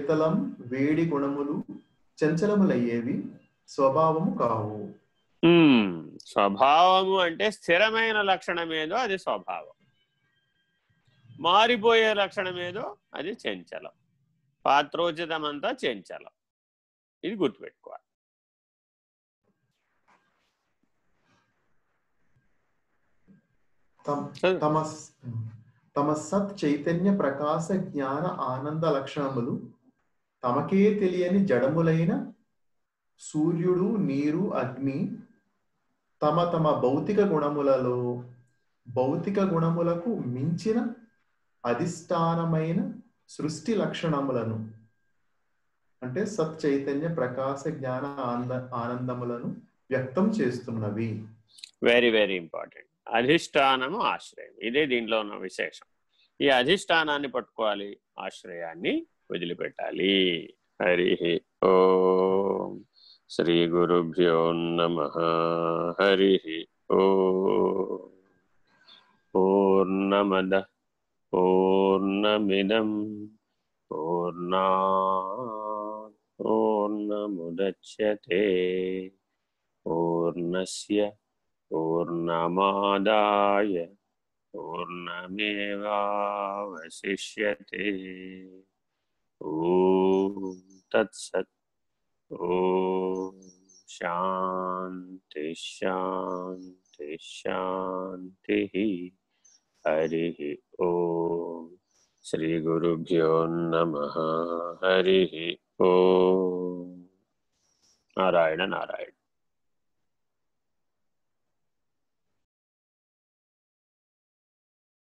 శీతలం వేడి గుణములు చంచలములయ్యేవి స్వభావము కావు. స్వభావము అంటే స్థిరమైన లక్షణం ఏదో అది స్వభావం. మారిపోయే లక్షణం ఏదో అది చంచలం. పాత్రోచితమంతా చంచలం. ఇది గుర్తుపెట్టుకోవాలి. తమ సత్ చైతన్య ప్రకాశ జ్ఞాన ఆనంద లక్షణములు తమకే తెలియని జడములైన సూర్యుడు నీరు అగ్ని తమ తమ భౌతిక గుణములలో భౌతిక గుణములకు మించిన అధిష్టానమైన సృష్టి లక్షణములను అంటే సత్ చైతన్య ప్రకాశ జ్ఞాన ఆనంద ఆనందములను వ్యక్తం చేస్తున్నవి. వెరీ వెరీ ఇంపార్టెంట్ అధిష్టానము ఆశ్రయం. ఇదే దీంట్లో ఉన్న విశేషం. ఈ అధిష్టానాన్ని పట్టుకోవాలి ఆశ్రయాన్ని. వదిలిపెట్టాలి. హరి ఓ శ్రీ గురుభ్యో నమ. హరి ఓర్ణమద పూర్ణమిదం పూర్ణా పూర్ణముద్యతే పూర్ణస్ పూర్ణమాదాయ పూర్ణమేవాశిష్యే ఓం తత్సత్ ఓం శాంతి శాంతి శాంతి హరి ఓం శ్రీ గురుభ్యో నమ హరి ఓం నారాయణ నారాయణ